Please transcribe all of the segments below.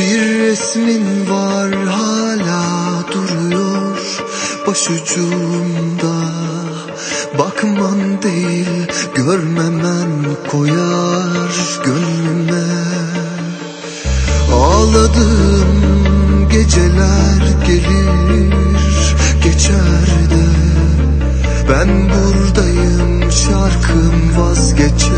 Bir resmin var hala duruyor başucumda. Bakman değil görmemen koyar gönlüme. Ağladığım geceler gelir geçer de. Ben buradayım şarkım vazgeçenlere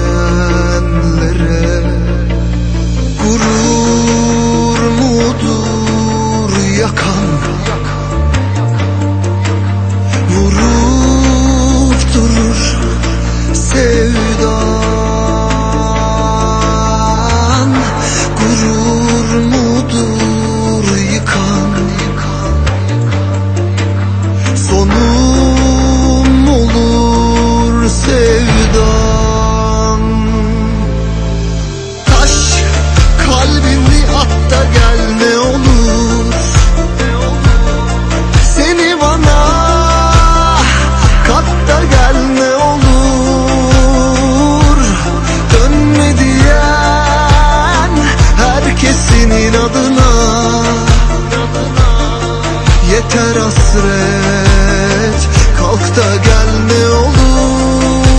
da gel ne olur.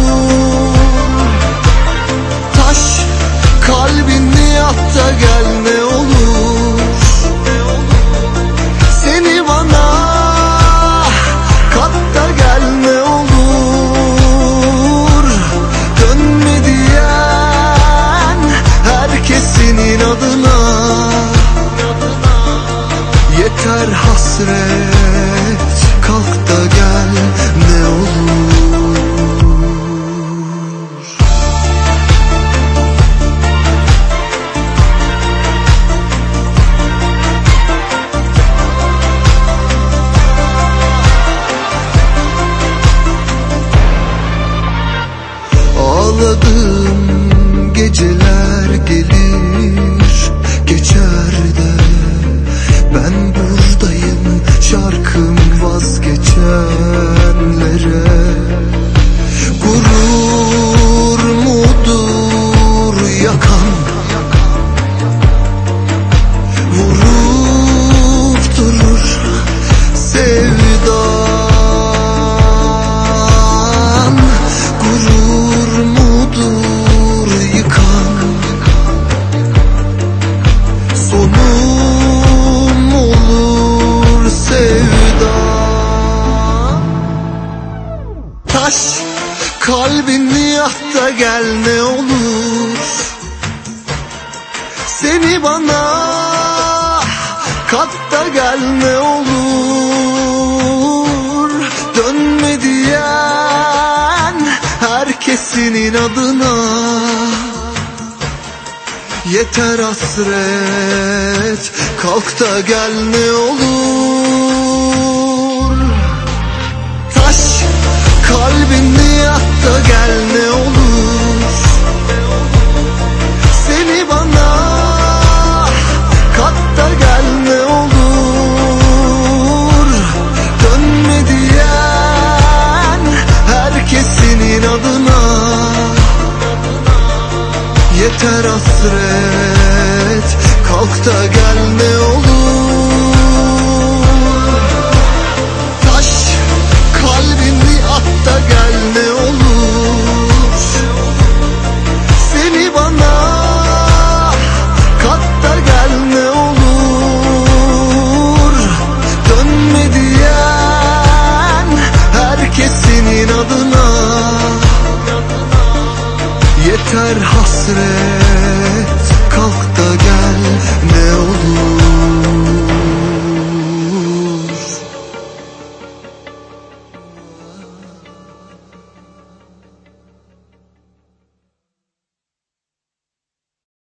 Taş kalbini at da gel ne olur. Seni bana kat da gel ne olur. Dönme diyen herkesin inadına. Yeter hasret vazgeçenlere at da gel ne olur. Seni bana kat da gel ne olur. Dönme diyen herkesin inadına. Yeter hasret kalk da gel ne olur da gel ne olur. Seni bana kat da gel ne olur. Dönme diyen herkesin inadına. Yeter hasret kalk da gel ne olur hasret kalk da